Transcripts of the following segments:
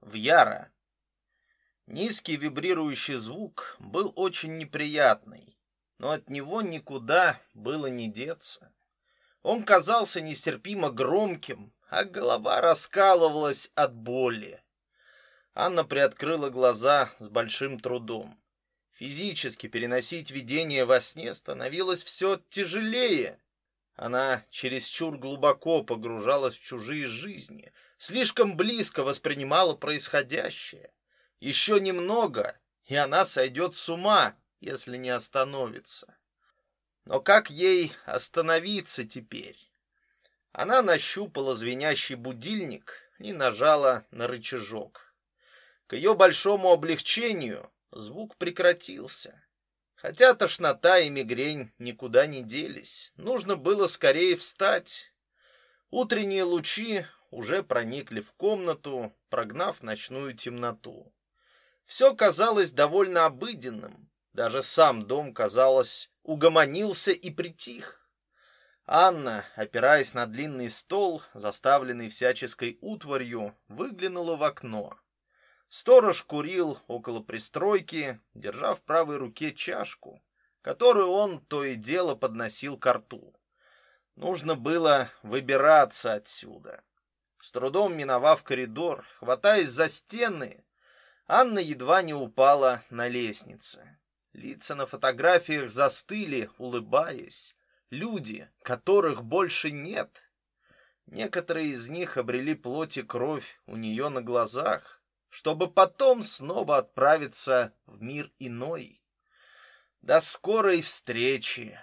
в Яра. Низкий вибрирующий звук был очень неприятный, но от него никуда было не деться. Он казался нестерпимо громким, а голова раскалывалась от боли. Анна приоткрыла глаза с большим трудом. Физически переносить видение во сне становилось все тяжелее. Она чересчур глубоко погружалась в чужие жизни, слишком близко воспринимала происходящее. Еще немного, и она сойдет с ума, если не остановится. Но как ей остановиться теперь? Она нащупала звенящий будильник и нажала на рычажок. К ее большому облегчению звук прекратился. Хотя тошнота и мигрень никуда не делись, нужно было скорее встать. Утренние лучи уже проникли в комнату, прогнав ночную темноту. Все казалось довольно обыденным, даже сам дом, казалось, угомонился и притих. Анна, опираясь на длинный стол, заставленный всяческой утварью, выглянула в окно. Сторож курил около пристройки, держа в правой руке чашку, которую он то и дело подносил к рту. Нужно было выбираться отсюда. С трудом миновав коридор, хватаясь за стены, Анна едва не упала на лестнице. Лица на фотографиях застыли, улыбаясь. Люди, которых больше нет. Некоторые из них обрели плоть и кровь у нее на глазах чтобы потом снова отправиться в мир иной. До скорой встречи.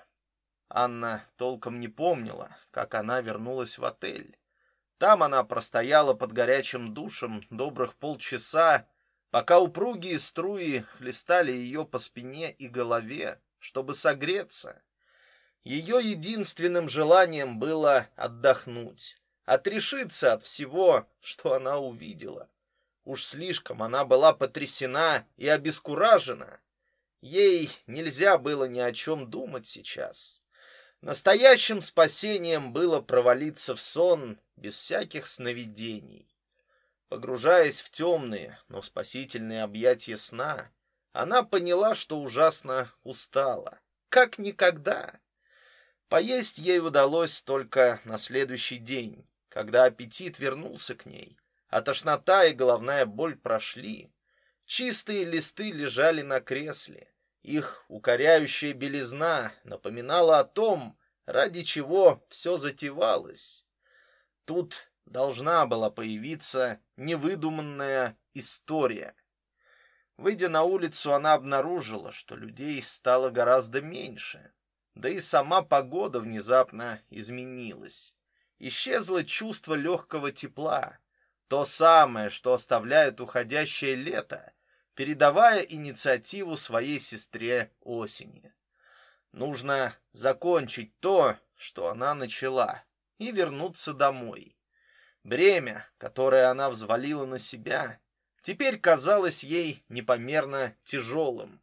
Анна толком не помнила, как она вернулась в отель. Там она простояла под горячим душем добрых полчаса, пока упругие струи хлестали ее по спине и голове, чтобы согреться. Ее единственным желанием было отдохнуть, отрешиться от всего, что она увидела. Уж слишком она была потрясена и обескуражена. Ей нельзя было ни о чем думать сейчас. Настоящим спасением было провалиться в сон без всяких сновидений. Погружаясь в темные, но спасительные объятия сна, она поняла, что ужасно устала, как никогда. Поесть ей удалось только на следующий день, когда аппетит вернулся к ней а тошнота и головная боль прошли. Чистые листы лежали на кресле. Их укоряющая белизна напоминала о том, ради чего все затевалось. Тут должна была появиться невыдуманная история. Выйдя на улицу, она обнаружила, что людей стало гораздо меньше. Да и сама погода внезапно изменилась. Исчезло чувство легкого тепла. То самое, что оставляет уходящее лето, передавая инициативу своей сестре осени. Нужно закончить то, что она начала, и вернуться домой. Бремя, которое она взвалила на себя, теперь казалось ей непомерно тяжелым.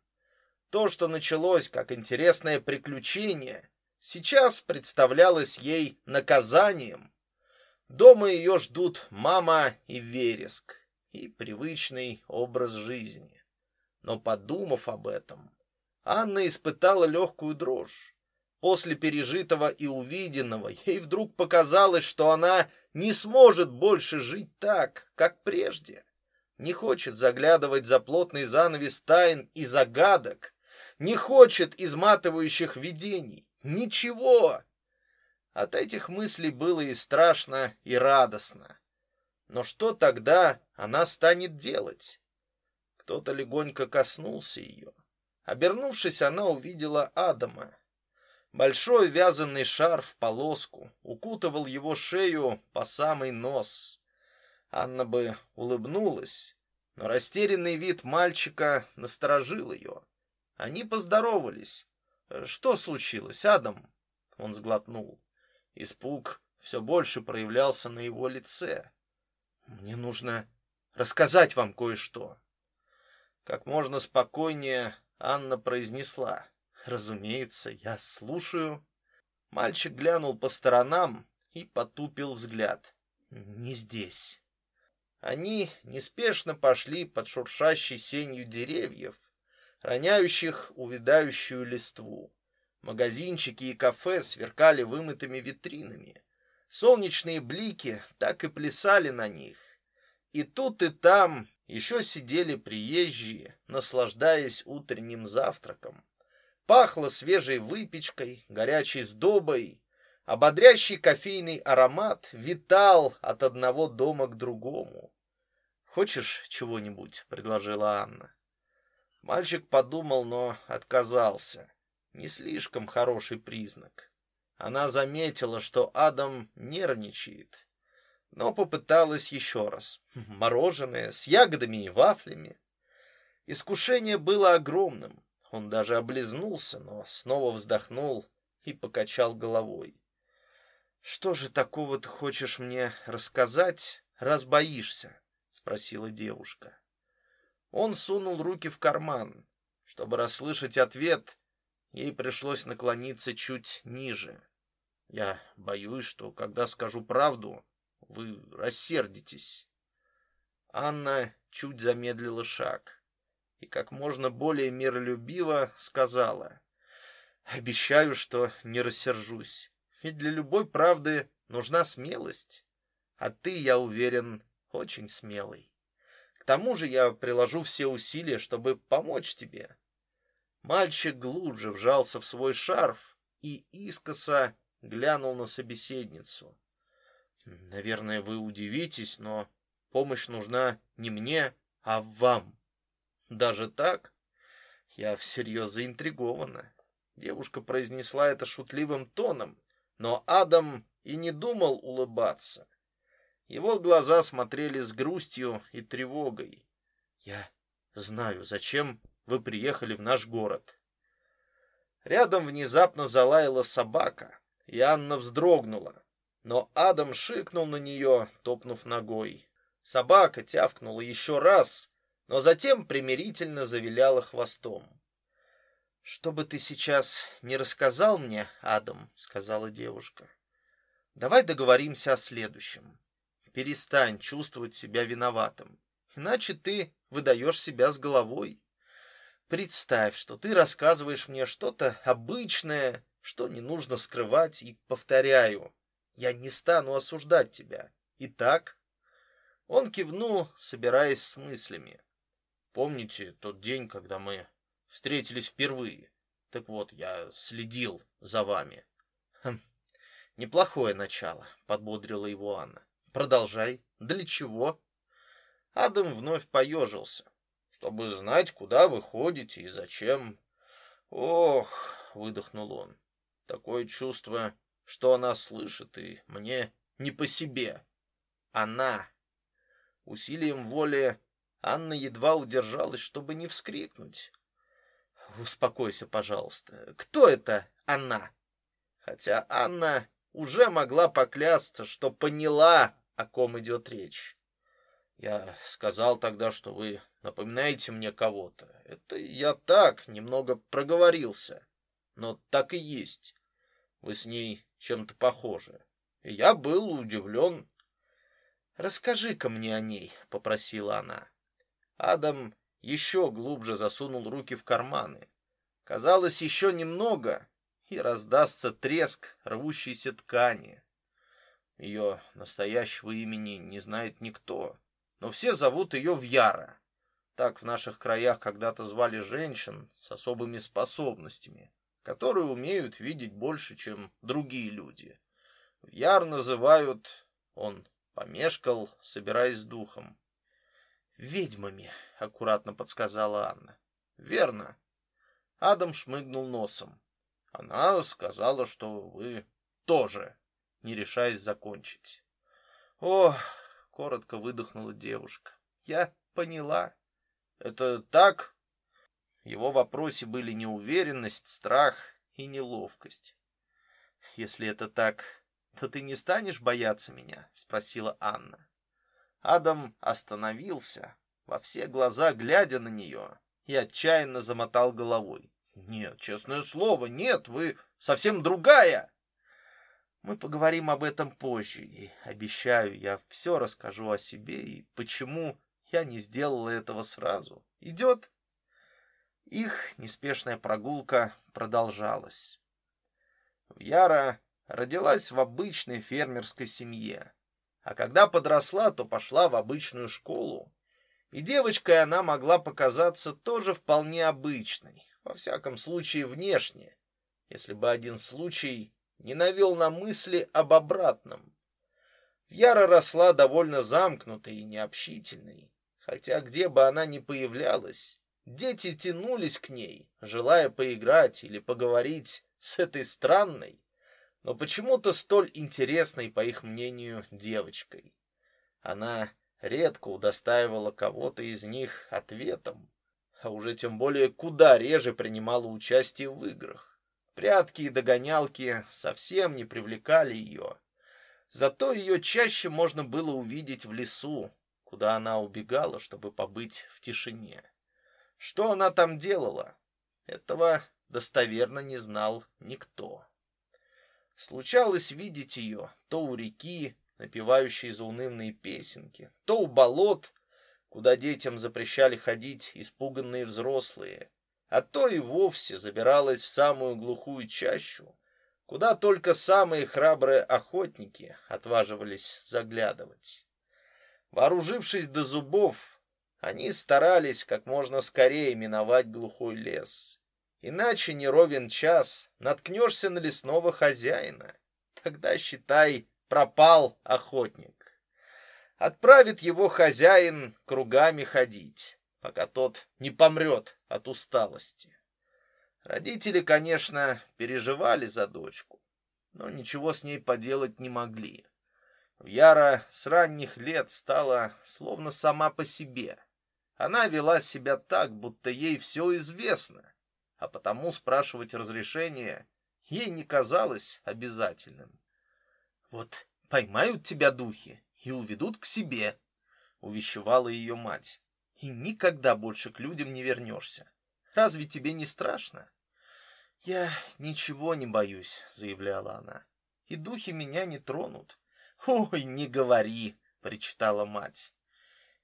То, что началось как интересное приключение, сейчас представлялось ей наказанием, Дома ее ждут мама и вереск, и привычный образ жизни. Но подумав об этом, Анна испытала легкую дрожь. После пережитого и увиденного ей вдруг показалось, что она не сможет больше жить так, как прежде. Не хочет заглядывать за плотный занавес тайн и загадок, не хочет изматывающих видений. Ничего, от этих мыслей было и страшно, и радостно. Но что тогда она станет делать? Кто-то легонько коснулся ее. Обернувшись, она увидела Адама. Большой вязаный шарф в полоску укутывал его шею по самый нос. Анна бы улыбнулась, но растерянный вид мальчика насторожил ее. Они поздоровались. Что случилось, Адам? Он сглотнул. Испуг все больше проявлялся на его лице. Мне нужно рассказать вам кое-что. Как можно спокойнее Анна произнесла: "Разумеется, я слушаю". Мальчик глянул по сторонам и потупил взгляд. "Не здесь". Они неспешно пошли под шуршащей сенью деревьев, роняющих увядающую листву. Магазинчики и кафе сверкали вымытыми витринами. Солнечные блики так и плясали на них. И тут и там еще сидели приезжие, наслаждаясь утренним завтраком. Пахло свежей выпечкой, горячей сдобой. Ободрящий кофейный аромат витал от одного дома к другому. «Хочешь чего-нибудь?» — предложила Анна. Мальчик подумал, но отказался. Не слишком хороший признак. Она заметила, что Адам нервничает, но попыталась еще раз. Мороженое с ягодами и вафлями. Искушение было огромным. Он даже облизнулся, но снова вздохнул и покачал головой. Что же такого ты хочешь мне рассказать, раз боишься? спросила девушка. Он сунул руки в карман. Чтобы расслышать ответ, ей пришлось наклониться чуть ниже. Я боюсь, что когда скажу правду, вы рассердитесь. Анна чуть замедлила шаг и как можно более миролюбиво сказала: "Обещаю, что не рассержусь. Ведь для любой правды нужна смелость, а ты, я уверен, очень смелый. К тому же я приложу все усилия, чтобы помочь тебе". Мальчик глубже вжался в свой шарф и искоса глянул на собеседницу. Наверное, вы удивитесь, но помощь нужна не мне, а вам. Даже так? Я всерьез заинтригована. Девушка произнесла это шутливым тоном, но Адам и не думал улыбаться. Его глаза смотрели с грустью и тревогой. Я знаю, зачем вы приехали в наш город. Рядом внезапно залаяла собака, и Анна вздрогнула, но Адам шикнул на нее, топнув ногой. Собака тявкнула еще раз, но затем примирительно завиляла хвостом. Что бы ты сейчас не рассказал мне, Адам, сказала девушка. Давай договоримся о следующем. Перестань чувствовать себя виноватым, иначе ты выдаешь себя с головой. Представь, что ты рассказываешь мне что-то обычное, что не нужно скрывать, и повторяю, я не стану осуждать тебя. Итак, он кивнул, собираясь с мыслями. Помните тот день, когда мы встретились впервые? Так вот, я следил за вами. Хм, неплохое начало, подбодрила его Анна. Продолжай. Для чего? Адам вновь поежился, чтобы знать, куда вы ходите и зачем. Ох, выдохнул он. Такое чувство, что она слышит, и мне не по себе. Она усилием воли Анна едва удержалась, чтобы не вскрикнуть. Успокойся, пожалуйста. Кто это она? Хотя Анна уже могла поклясться, что поняла, о ком идет речь. Я сказал тогда, что вы напоминаете мне кого-то. Это я так немного проговорился, но так и есть. Вы с ней чем-то похожи. И я был удивлен. Расскажи-ка мне о ней, попросила она. Адам еще глубже засунул руки в карманы. Казалось, еще немного, и раздастся треск рвущейся ткани. Ее настоящего имени не знает никто, но все зовут ее Вьяра. Так в наших краях когда-то звали женщин с особыми способностями, которые умеют видеть больше, чем другие люди. Вьяр называют, он помешкал, собираясь с духом. Ведьмами, аккуратно подсказала Анна. Верно. Адам шмыгнул носом. Она сказала, что вы тоже, не решаясь закончить. О, коротко выдохнула девушка. Я поняла. Это так? В его вопросе были неуверенность, страх и неловкость. Если это так, то ты не станешь бояться меня, спросила Анна. Адам остановился, во все глаза глядя на нее, и отчаянно замотал головой. Нет, честное слово, нет, вы совсем другая. Мы поговорим об этом позже, и обещаю, я все расскажу о себе и почему я не сделала этого сразу. Идет?» Их неспешная прогулка продолжалась. Яра родилась в обычной фермерской семье, а когда подросла, то пошла в обычную школу. И девочкой она могла показаться тоже вполне обычной, во всяком случае внешне, если бы один случай не навел на мысли об обратном. Яра росла довольно замкнутой и необщительной, хотя где бы она ни появлялась, дети тянулись к ней, желая поиграть или поговорить с этой странной, но почему-то столь интересной, по их мнению, девочкой. Она редко удостаивала кого-то из них ответом, а уже тем более куда реже принимала участие в играх. Прятки и догонялки совсем не привлекали ее. Зато ее чаще можно было увидеть в лесу, куда она убегала, чтобы побыть в тишине. Что она там делала? Этого достоверно не знал никто. Случалось видеть ее то у реки, напевающей заунывные песенки, то у болот, куда детям запрещали ходить испуганные взрослые, а то и вовсе забиралась в самую глухую чащу, куда только самые храбрые охотники отваживались заглядывать. Вооружившись до зубов, они старались как можно скорее миновать глухой лес. Иначе не ровен час наткнешься на лесного хозяина. Тогда, считай, пропал охотник. Отправит его хозяин кругами ходить, пока тот не помрет от усталости. Родители, конечно, переживали за дочку, но ничего с ней поделать не могли. Яра с ранних лет стала словно сама по себе. Она вела себя так, будто ей все известно а потому спрашивать разрешение ей не казалось обязательным. Вот поймают тебя духи и уведут к себе, увещевала ее мать. И никогда больше к людям не вернешься. Разве тебе не страшно? Я ничего не боюсь, заявляла она. И духи меня не тронут. Ой, не говори, причитала мать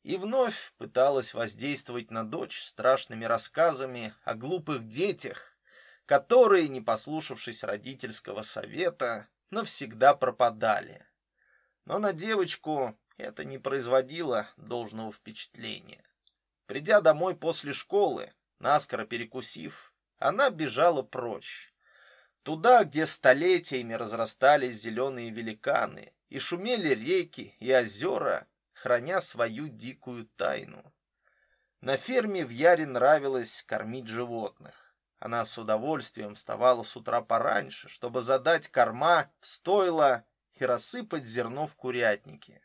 и вновь пыталась воздействовать на дочь страшными рассказами о глупых детях, которые, не послушавшись родительского совета, навсегда пропадали. Но на девочку это не производило должного впечатления. Придя домой после школы, наскоро перекусив, она бежала прочь. Туда, где столетиями разрастались зеленые великаны, и шумели реки и озера, храня свою дикую тайну. На ферме в Яре нравилось кормить животных. Она с удовольствием вставала с утра пораньше, чтобы задать корма в стойло и рассыпать зерно в курятнике.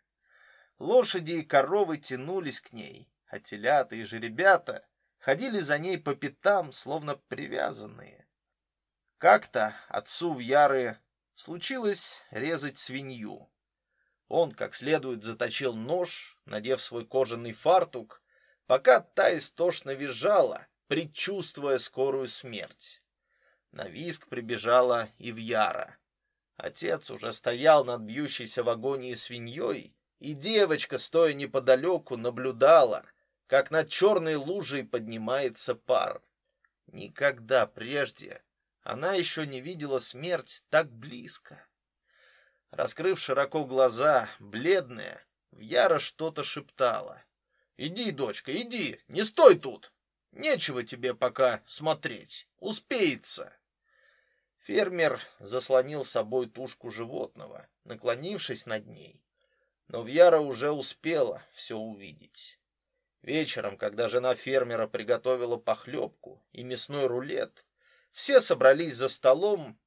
Лошади и коровы тянулись к ней, а телята и жеребята ходили за ней по пятам, словно привязанные. Как-то отцу в Яры случилось резать свинью. Он как следует заточил нож, надев свой кожаный фартук, пока та истошно визжала, предчувствуя скорую смерть. На виск прибежала и Вьяра. Отец уже стоял над бьющейся в агонии свиньей, и девочка, стоя неподалеку, наблюдала, как над черной лужей поднимается пар. Никогда прежде она еще не видела смерть так близко. Раскрыв широко глаза, бледная, Яра что-то шептала. «Иди, дочка, иди, не стой тут! Нечего тебе пока смотреть, успеется!» Фермер заслонил собой тушку животного, наклонившись над ней. Но Вьяра уже успела все увидеть. Вечером, когда жена фермера приготовила похлебку и мясной рулет, все собрались за столом,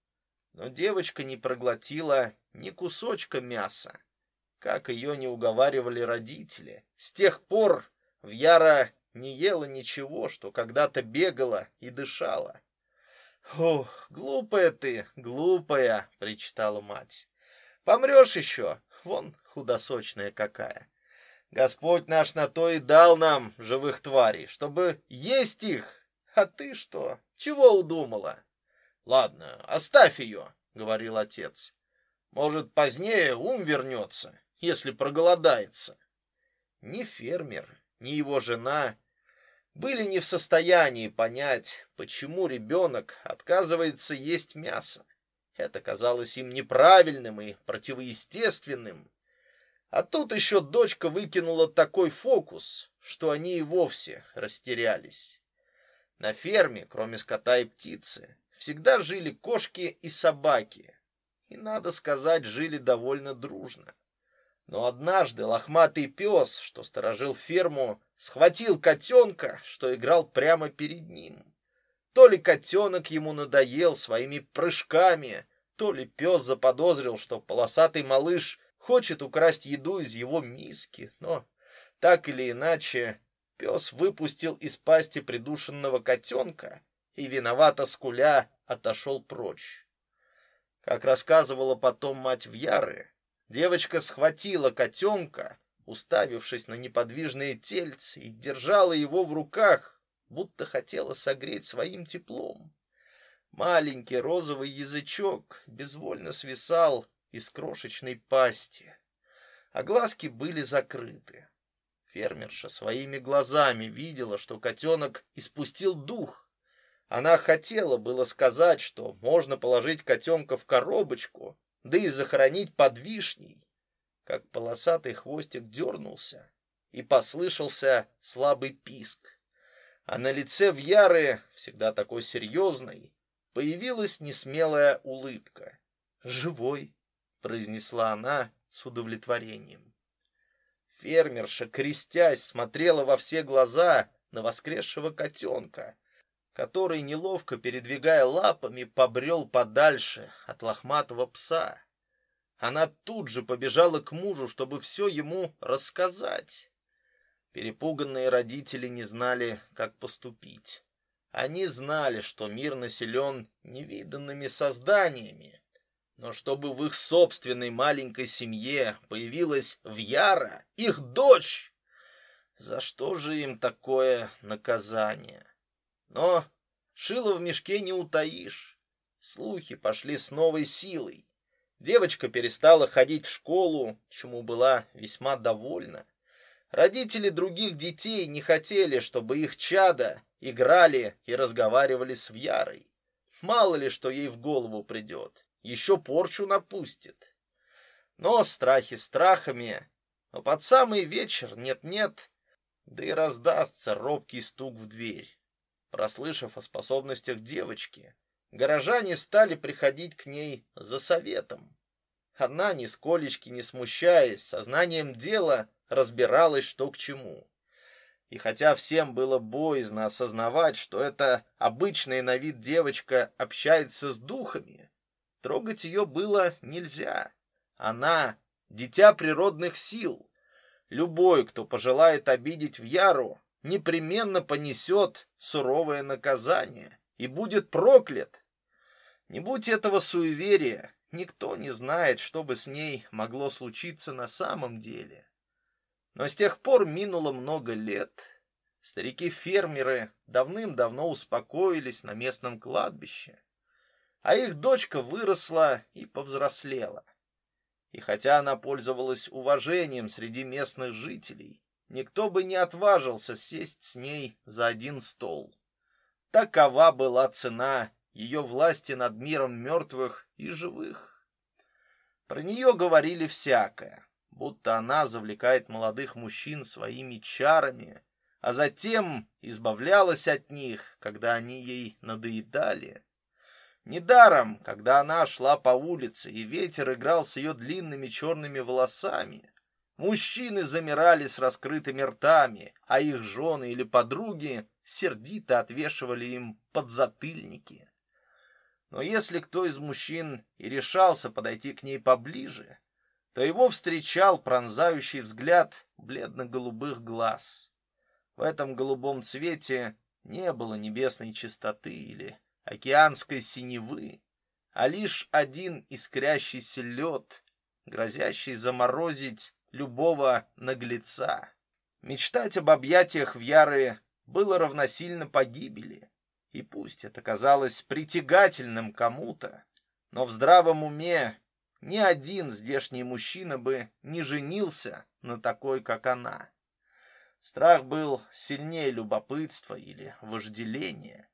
но девочка не проглотила ни кусочка мяса. Как ее не уговаривали родители. С тех пор Вьяра не ела ничего, что когда-то бегала и дышала. «Ох, глупая ты, глупая!» — причитала мать. «Помрешь еще, вон худосочная какая. Господь наш на то и дал нам живых тварей, чтобы есть их. А ты что, чего удумала?» «Ладно, оставь ее», — говорил отец. Может, позднее ум вернется, если проголодается. Ни фермер, ни его жена были не в состоянии понять, почему ребенок отказывается есть мясо. Это казалось им неправильным и противоестественным. А тут еще дочка выкинула такой фокус, что они и вовсе растерялись. На ферме, кроме скота и птицы, всегда жили кошки и собаки. И, надо сказать, жили довольно дружно. Но однажды лохматый пес, что сторожил ферму, схватил котенка, что играл прямо перед ним. То ли котенок ему надоел своими прыжками, то ли пес заподозрил, что полосатый малыш хочет украсть еду из его миски, но так или иначе пес выпустил из пасти придушенного котенка и виновато скуля отошел прочь. Как рассказывала потом мать Вьяры, девочка схватила котенка, уставившись на неподвижное тельце, и держала его в руках, будто хотела согреть своим теплом. Маленький розовый язычок безвольно свисал из крошечной пасти, а глазки были закрыты. Фермерша своими глазами видела, что котенок испустил дух, она хотела было сказать, что можно положить котенка в коробочку, да и захоронить под вишней, как полосатый хвостик дернулся, и послышался слабый писк. А на лице Вьяры, всегда такой серьезной, появилась несмелая улыбка. «Живой», — произнесла она с удовлетворением. Фермерша, крестясь, смотрела во все глаза на воскресшего котенка — который, неловко передвигая лапами, побрел подальше от лохматого пса. Она тут же побежала к мужу, чтобы все ему рассказать. Перепуганные родители не знали, как поступить. Они знали, что мир населен невиданными созданиями, но чтобы в их собственной маленькой семье появилась Вьяра, их дочь, за что же им такое наказание? Но шило в мешке не утаишь. Слухи пошли с новой силой. Девочка перестала ходить в школу, чему была весьма довольна. Родители других детей не хотели, чтобы их чада играли и разговаривали с Вьярой. Мало ли, что ей в голову придет. Еще порчу напустит. Но страхи страхами, но под самый вечер нет-нет, да и раздастся робкий стук в дверь. Прослышав о способностях девочки, горожане стали приходить к ней за советом. Она, нисколечки не смущаясь, сознанием дела разбиралась, что к чему. И хотя всем было боязно осознавать, что эта обычная на вид девочка общается с духами, трогать ее было нельзя. Она — дитя природных сил. Любой, кто пожелает обидеть в Яру, непременно понесет суровое наказание и будет проклят. Не будь этого суеверия, никто не знает, что бы с ней могло случиться на самом деле. Но с тех пор минуло много лет. Старики-фермеры давным-давно успокоились на местном кладбище, а их дочка выросла и повзрослела. И хотя она пользовалась уважением среди местных жителей, никто бы не отважился сесть с ней за один стол. Такова была цена ее власти над миром мертвых и живых. Про нее говорили всякое, будто она завлекает молодых мужчин своими чарами, а затем избавлялась от них, когда они ей надоедали. Недаром, когда она шла по улице, и ветер играл с ее длинными черными волосами, Мужчины замирали с раскрытыми ртами, а их жены или подруги сердито отвешивали им подзатыльники. Но если кто из мужчин и решался подойти к ней поближе, то его встречал пронзающий взгляд бледно-голубых глаз. В этом голубом цвете не было небесной чистоты или океанской синевы, а лишь один искрящийся лед, грозящий заморозить любого наглеца. Мечтать об объятиях в Яры было равносильно погибели. И пусть это казалось притягательным кому-то, но в здравом уме ни один здешний мужчина бы не женился на такой, как она. Страх был сильнее любопытства или вожделения.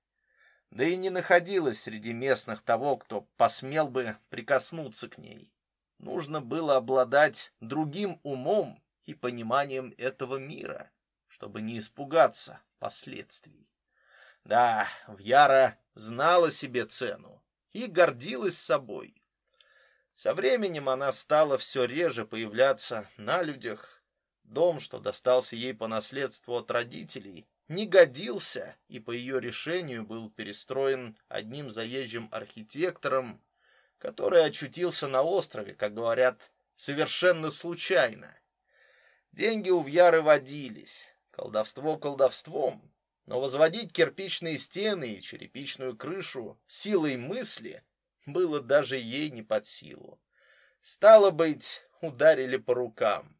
Да и не находилось среди местных того, кто посмел бы прикоснуться к ней. Нужно было обладать другим умом и пониманием этого мира, чтобы не испугаться последствий. Да, Вьяра знала себе цену и гордилась собой. Со временем она стала все реже появляться на людях. Дом, что достался ей по наследству от родителей, не годился и по ее решению был перестроен одним заезжим архитектором, который очутился на острове, как говорят, совершенно случайно. Деньги у Вьяры водились, колдовство колдовством, но возводить кирпичные стены и черепичную крышу силой мысли было даже ей не под силу. Стало быть, ударили по рукам.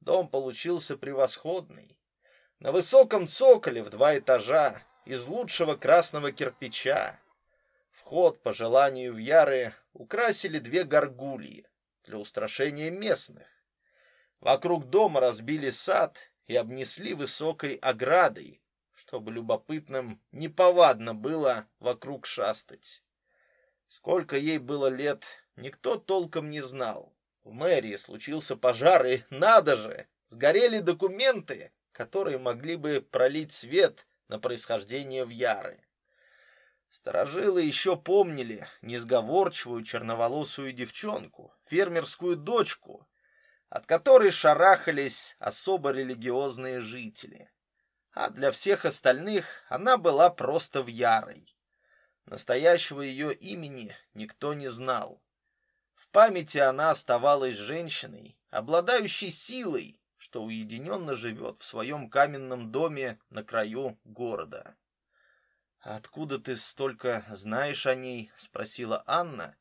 Дом получился превосходный. На высоком цоколе в два этажа из лучшего красного кирпича. Вход, по желанию Вьяры, украсили две горгульи для устрашения местных. Вокруг дома разбили сад и обнесли высокой оградой, чтобы любопытным неповадно было вокруг шастать. Сколько ей было лет, никто толком не знал. В мэрии случился пожар, и надо же, сгорели документы, которые могли бы пролить свет на происхождение Вьяры. Старожилы еще помнили несговорчивую черноволосую девчонку, фермерскую дочку, от которой шарахались особо религиозные жители. А для всех остальных она была просто Вьярой. Настоящего ее имени никто не знал. В памяти она оставалась женщиной, обладающей силой, что уединенно живет в своем каменном доме на краю города. «Откуда ты столько знаешь о ней?» — спросила Анна,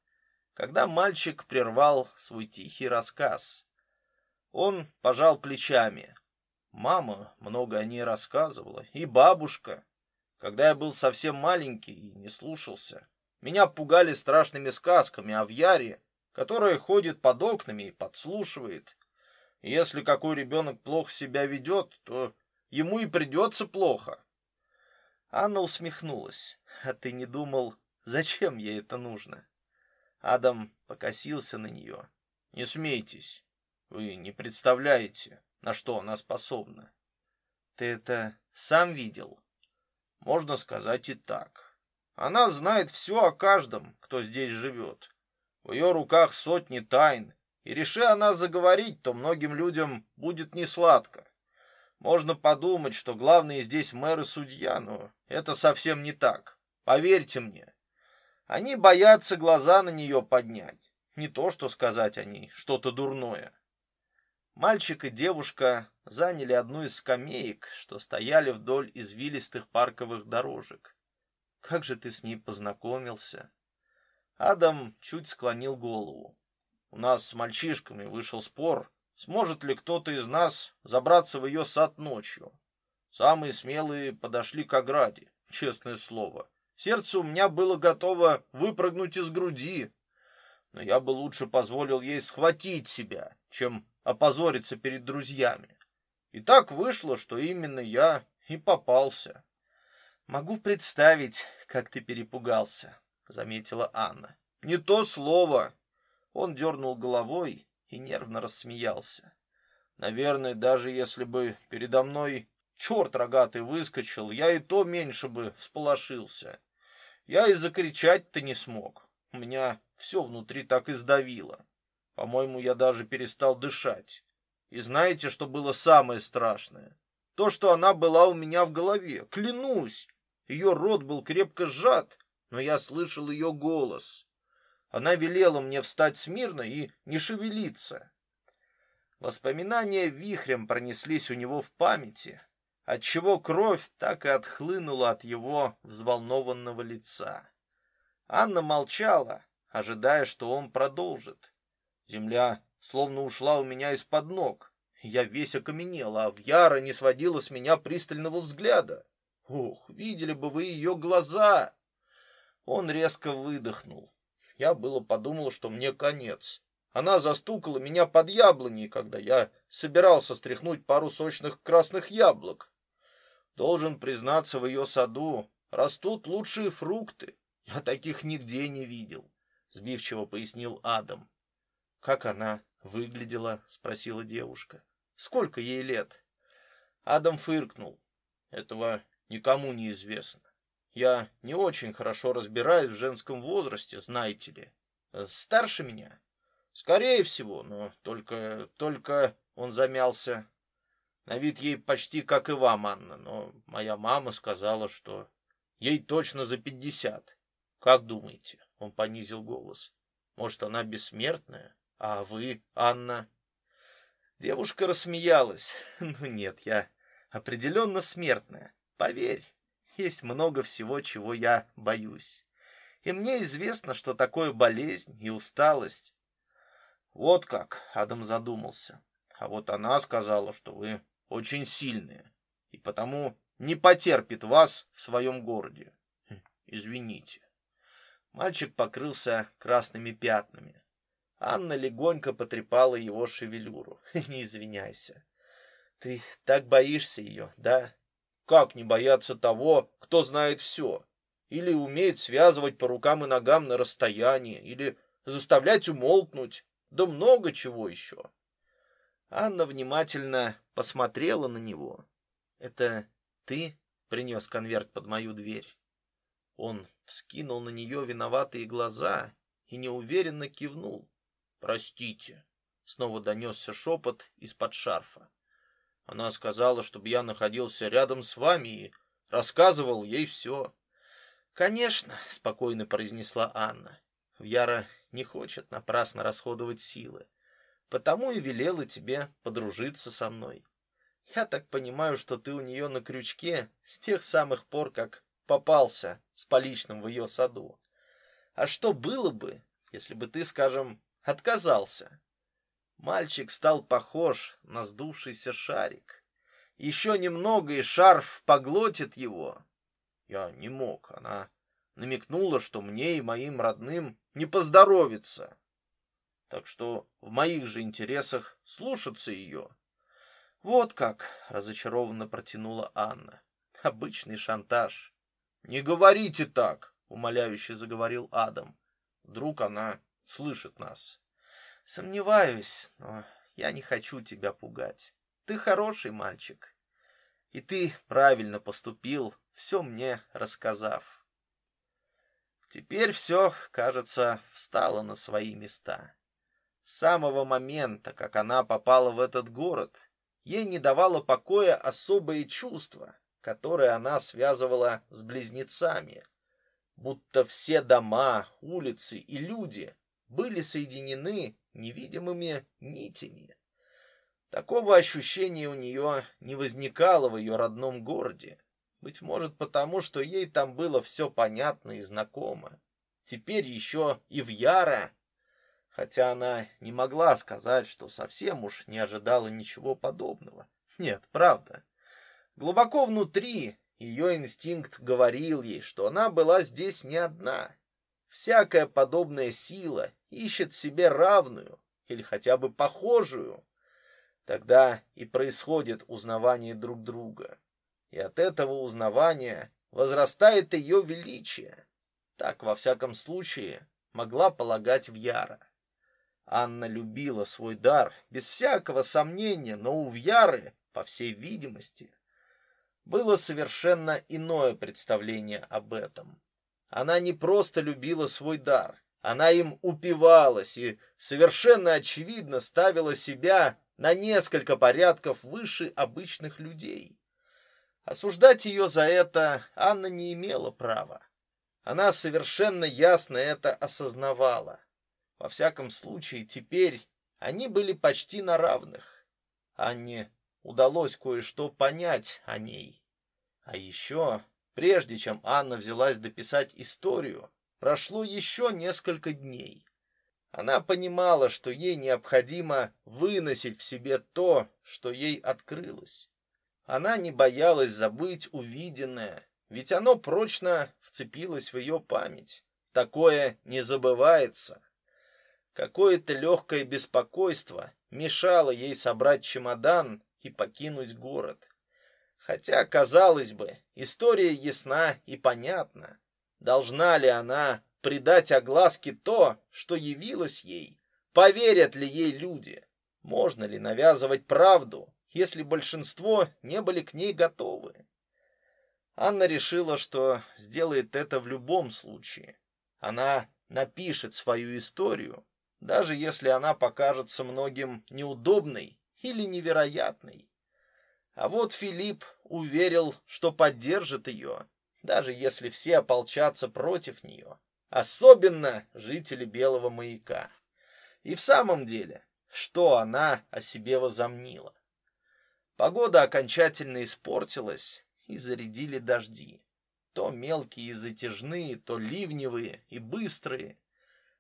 когда мальчик прервал свой тихий рассказ. Он пожал плечами. Мама много о ней рассказывала, и бабушка. Когда я был совсем маленький и не слушался, меня пугали страшными сказками о Вяре, которая ходит под окнами и подслушивает. Если какой ребенок плохо себя ведет, то ему и придется плохо. Анна усмехнулась. А ты не думал, зачем ей это нужно? Адам покосился на нее. Не смейтесь. Вы не представляете, на что она способна. Ты это сам видел? Можно сказать и так. Она знает все о каждом, кто здесь живет. В ее руках сотни тайн, и реши она заговорить, то многим людям будет несладко. Можно подумать, что главный здесь мэр и судья, но это совсем не так. Поверьте мне. Они боятся глаза на нее поднять. Не то, что сказать о ней что-то дурное. Мальчик и девушка заняли одну из скамеек, что стояли вдоль извилистых парковых дорожек. Как же ты с ней познакомился? Адам чуть склонил голову. У нас с мальчишками вышел спор, сможет ли кто-то из нас забраться в ее сад ночью. Самые смелые подошли к ограде, честное слово. Сердце у меня было готово выпрыгнуть из груди, но я бы лучше позволил ей схватить себя, чем опозориться перед друзьями. И так вышло, что именно я и попался. Могу представить, как ты перепугался, заметила Анна. Не то слово. Он дернул головой и нервно рассмеялся. Наверное, даже если бы передо мной черт рогатый выскочил, я и то меньше бы всполошился. Я и закричать-то не смог. У меня все внутри так и сдавило. По-моему, я даже перестал дышать. И знаете, что было самое страшное? То, что она была у меня в голове. Клянусь, ее рот был крепко сжат, но я слышал ее голос. Она велела мне встать смирно и не шевелиться. Воспоминания вихрем пронеслись у него в памяти, отчего кровь так и отхлынула от его взволнованного лица. Анна молчала, ожидая, что он продолжит. Земля словно ушла у меня из-под ног. Я весь окаменел, а Вьяра не сводила с меня пристального взгляда. Ох, видели бы вы ее глаза! Он резко выдохнул. Я было подумал, что мне конец. Она застукала меня под яблоней, когда я собирался стряхнуть пару сочных красных яблок. Должен признаться, в ее саду растут лучшие фрукты. Я таких нигде не видел, сбивчиво пояснил Адам. Как она выглядела, спросила девушка. Сколько ей лет? Адам фыркнул. Этого никому не известно. Я не очень хорошо разбираюсь в женском возрасте, знаете ли. Старше меня? Скорее всего, но только только он замялся. На вид ей почти как и вам, Анна, но моя мама сказала, что ей точно за пятьдесят. Как думаете? Он понизил голос. Может, она бессмертная? А вы, Анна? Девушка рассмеялась. Ну нет, я определенно смертная. Поверь, есть много всего, чего я боюсь. И мне известно, что такое болезнь и усталость. Вот как, Адам задумался. А вот она сказала, что вы очень сильные, и потому не потерпит вас в своем городе. Хм, извините. Мальчик покрылся красными пятнами. Анна легонько потрепала его шевелюру. Не извиняйся. Ты так боишься ее, да? Как не бояться того, кто знает все? Или умеет связывать по рукам и ногам на расстоянии, или заставлять умолкнуть, да много чего еще. Анна внимательно посмотрела на него. Это ты принес конверт под мою дверь? Он вскинул на нее виноватые глаза и неуверенно кивнул. Простите, снова донесся шепот из-под шарфа. Она сказала, чтобы я находился рядом с вами и рассказывал ей все. Конечно, спокойно произнесла Анна. Вяра не хочет напрасно расходовать силы потому и велела тебе подружиться со мной. Я так понимаю, что ты у нее на крючке с тех самых пор, как попался с поличным в ее саду. А что было бы, если бы ты, скажем, отказался? Мальчик стал похож на сдувшийся шарик. Еще немного, и шарф поглотит его. Я не мог. Она намекнула, что мне и моим родным не поздоровится. Так что в моих же интересах слушаться ее. Вот как, разочарованно протянула Анна. Обычный шантаж. Не говорите так, умоляюще заговорил Адам. Вдруг она слышит нас. Сомневаюсь, но я не хочу тебя пугать. Ты хороший мальчик. И ты правильно поступил, все мне рассказав. Теперь все, кажется, встало на свои места. С самого момента, как она попала в этот город, ей не давало покоя особое чувство, которое она связывала с близнецами, будто все дома, улицы и люди были соединены невидимыми нитями. Такого ощущения у нее не возникало в ее родном городе. Быть может, потому что ей там было все понятно и знакомо. Теперь еще и в Яра хотя она не могла сказать, что совсем уж не ожидала ничего подобного. Нет, правда. Глубоко внутри ее инстинкт говорил ей, что она была здесь не одна. Всякая подобная сила ищет себе равную или хотя бы похожую. Тогда и происходит узнавание друг друга. И от этого узнавания возрастает ее величие. Так, во всяком случае, могла полагать в Яра. Анна любила свой дар, без всякого сомнения, но у Вьяры, по всей видимости, было совершенно иное представление об этом. Она не просто любила свой дар, она им упивалась и совершенно очевидно ставила себя на несколько порядков выше обычных людей. Осуждать ее за это Анна не имела права. Она совершенно ясно это осознавала. Во всяком случае, теперь они были почти на равных. Анне удалось кое-что понять о ней. А еще, прежде чем Анна взялась дописать историю, прошло еще несколько дней. Она понимала, что ей необходимо выносить в себе то, что ей открылось. Она не боялась забыть увиденное, ведь оно прочно вцепилось в ее память. Такое не забывается. Какое-то легкое беспокойство мешало ей собрать чемодан и покинуть город. Хотя, казалось бы, история ясна и понятна. Должна ли она придать огласке то, что явилось ей? Поверят ли ей люди? Можно ли навязывать правду, если большинство не были к ней готовы? Анна решила, что сделает это в любом случае. Она напишет свою историю, даже если она покажется многим неудобной или невероятной. А вот Филипп уверил, что поддержит ее, даже если все ополчатся против нее, особенно жители Белого маяка. И в самом деле, что она о себе возомнила? Погода окончательно испортилась, и зарядили дожди. То мелкие и затяжные, то ливневые и быстрые.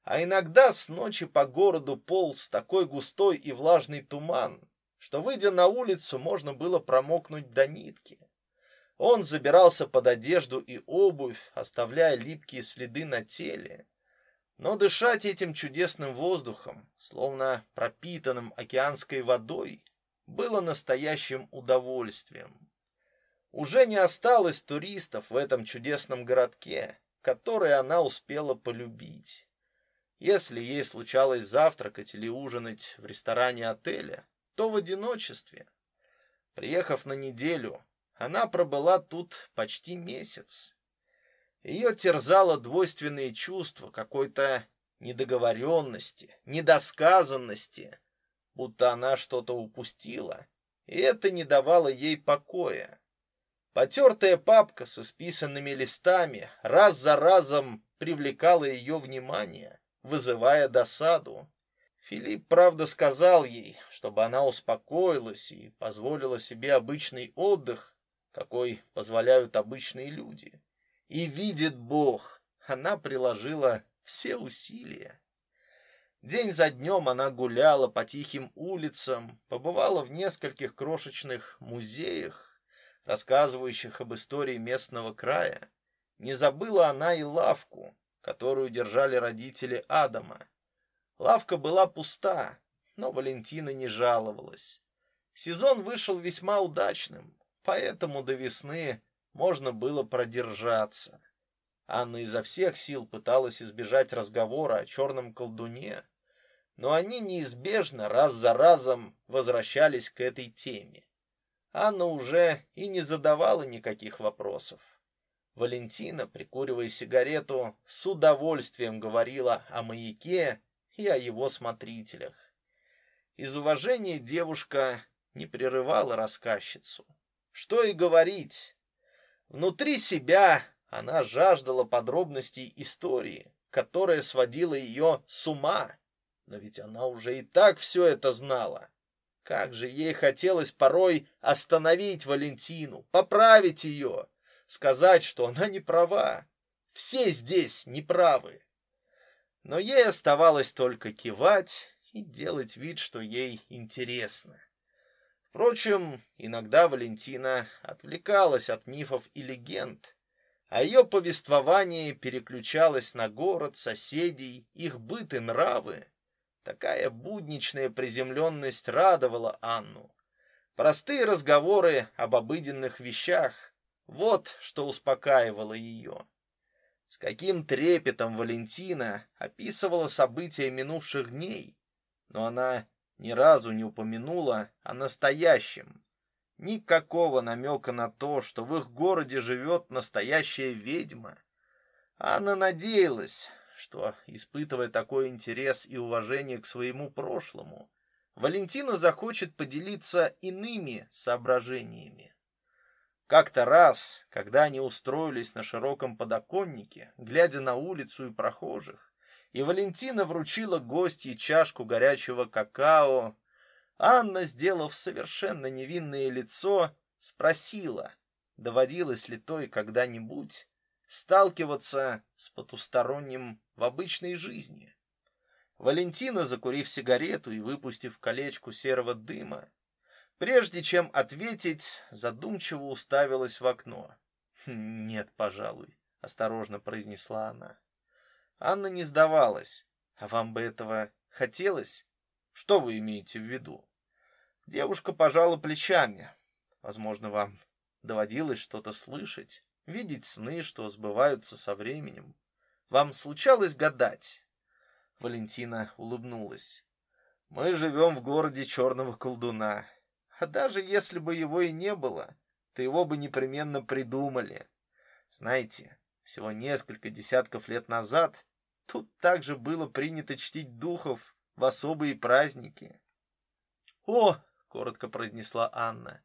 А иногда с ночи по городу полз такой густой и влажный туман, что, выйдя на улицу, можно было промокнуть до нитки. Он забирался под одежду и обувь, оставляя липкие следы на теле. Но дышать этим чудесным воздухом, словно пропитанным океанской водой, было настоящим удовольствием. Уже не осталось туристов в этом чудесном городке, который она успела полюбить. Если ей случалось завтракать или ужинать в ресторане отеля, то в одиночестве. Приехав на неделю, она пробыла тут почти месяц. Ее терзало двойственные чувства какой-то недоговоренности, недосказанности, будто она что-то упустила, и это не давало ей покоя. Потертая папка с исписанными листами раз за разом привлекала ее внимание, вызывая досаду. Филипп, правда, сказал ей, чтобы она успокоилась и позволила себе обычный отдых, какой позволяют обычные люди. И видит Бог, она приложила все усилия. День за днем она гуляла по тихим улицам, побывала в нескольких крошечных музеях, рассказывающих об истории местного края. Не забыла она и лавку, которую держали родители Адама. Лавка была пуста, но Валентина не жаловалась. Сезон вышел весьма удачным, поэтому до весны можно было продержаться. Анна изо всех сил пыталась избежать разговора о черном колдуне, но они неизбежно раз за разом возвращались к этой теме. Анна уже и не задавала никаких вопросов. Валентина, прикуривая сигарету, с удовольствием говорила о маяке и о его смотрителях. Из уважения девушка не прерывала рассказчицу. Что и говорить, внутри себя она жаждала подробностей истории, которая сводила ее с ума. Но ведь она уже и так все это знала. Как же ей хотелось порой остановить Валентину, поправить ее, сказать, что она не права. Все здесь неправы но ей оставалось только кивать и делать вид, что ей интересно. Впрочем, иногда Валентина отвлекалась от мифов и легенд, а ее повествование переключалось на город, соседей, их быт и нравы. Такая будничная приземленность радовала Анну. Простые разговоры об обыденных вещах — вот что успокаивало ее. С каким трепетом Валентина описывала события минувших дней, но она ни разу не упомянула о настоящем. Никакого намека на то, что в их городе живет настоящая ведьма. Анна надеялась, что, испытывая такой интерес и уважение к своему прошлому, Валентина захочет поделиться иными соображениями. Как-то раз, когда они устроились на широком подоконнике, глядя на улицу и прохожих, и Валентина вручила гостье чашку горячего какао, Анна, сделав совершенно невинное лицо, спросила, доводилось ли той когда-нибудь сталкиваться с потусторонним в обычной жизни. Валентина, закурив сигарету и выпустив колечку серого дыма, Прежде чем ответить, задумчиво уставилась в окно. «Хм, «Нет, пожалуй», — осторожно произнесла она. Анна не сдавалась. «А вам бы этого хотелось? Что вы имеете в виду? Девушка пожала плечами. Возможно, вам доводилось что-то слышать, видеть сны, что сбываются со временем. Вам случалось гадать? Валентина улыбнулась. Мы живем в городе черного колдуна. А даже если бы его и не было, то его бы непременно придумали. Знаете, всего несколько десятков лет назад тут также было принято чтить духов в особые праздники. «О!» — коротко произнесла Анна.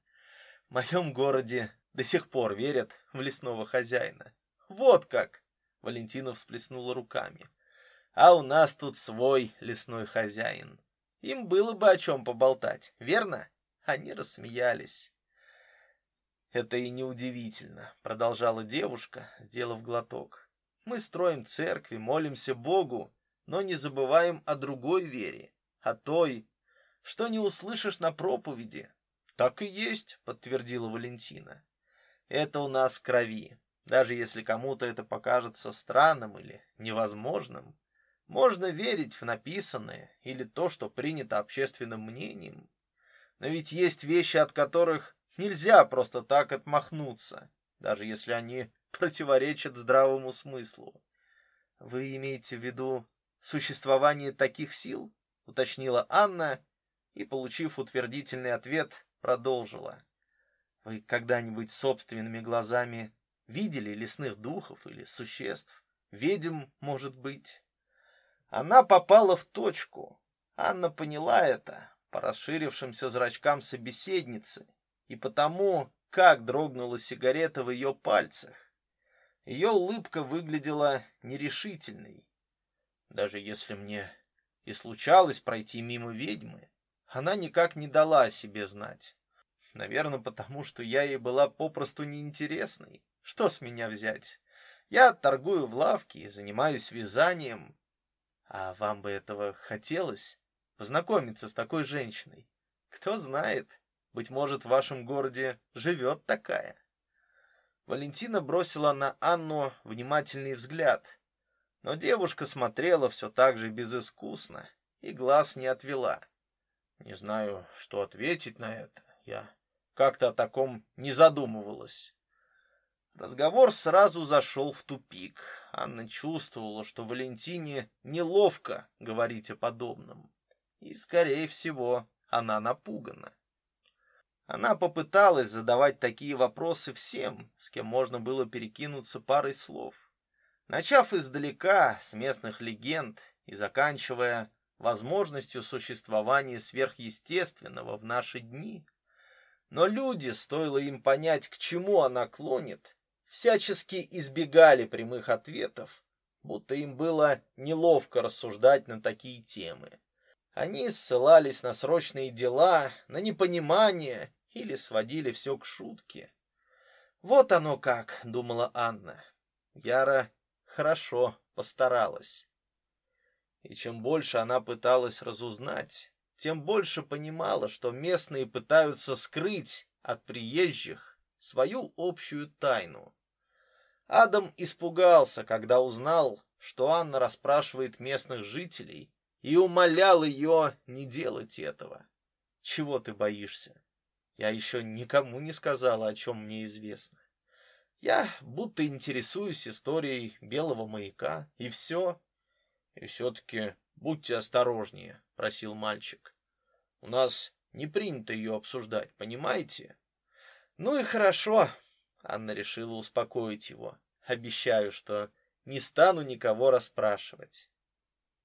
«В моем городе до сих пор верят в лесного хозяина». «Вот как!» — Валентина всплеснула руками. «А у нас тут свой лесной хозяин. Им было бы о чем поболтать, верно?» Они рассмеялись. Это и неудивительно, продолжала девушка, сделав глоток. Мы строим церкви, молимся Богу, но не забываем о другой вере, о той, что не услышишь на проповеди. Так и есть, подтвердила Валентина. Это у нас крови. Даже если кому-то это покажется странным или невозможным, можно верить в написанное или то, что принято общественным мнением. Но ведь есть вещи, от которых нельзя просто так отмахнуться, даже если они противоречат здравому смыслу. Вы имеете в виду существование таких сил? уточнила Анна и, получив утвердительный ответ, продолжила. Вы когда-нибудь собственными глазами видели лесных духов или существ? Ведьм, может быть? Она попала в точку. Анна поняла это, по расширившимся зрачкам собеседницы и потому, как дрогнула сигарета в ее пальцах. Ее улыбка выглядела нерешительной. Даже если мне и случалось пройти мимо ведьмы, она никак не дала о себе знать. Наверное, потому что я ей была попросту неинтересной. Что с меня взять? Я торгую в лавке и занимаюсь вязанием. А вам бы этого хотелось? Познакомиться с такой женщиной. Кто знает, быть может, в вашем городе живет такая. Валентина бросила на Анну внимательный взгляд, но девушка смотрела все так же безыскусно и глаз не отвела. Не знаю, что ответить на это. Я как-то о таком не задумывалась. Разговор сразу зашел в тупик. Анна чувствовала, что Валентине неловко говорить о подобном и, скорее всего, она напугана. Она попыталась задавать такие вопросы всем, с кем можно было перекинуться парой слов. Начав издалека, с местных легенд, и заканчивая возможностью существования сверхъестественного в наши дни. Но люди, стоило им понять, к чему она клонит, всячески избегали прямых ответов, будто им было неловко рассуждать на такие темы. Они ссылались на срочные дела, на непонимание или сводили все к шутке. Вот оно как, думала Анна. Яра хорошо постаралась. И чем больше она пыталась разузнать, тем больше понимала, что местные пытаются скрыть от приезжих свою общую тайну. Адам испугался, когда узнал, что Анна расспрашивает местных жителей и умолял ее не делать этого. Чего ты боишься? Я еще никому не сказала, о чем мне известно. Я будто интересуюсь историей белого маяка, и все. И все-таки будьте осторожнее, просил мальчик. У нас не принято ее обсуждать, понимаете? Ну и хорошо, Анна решила успокоить его. Обещаю, что не стану никого расспрашивать.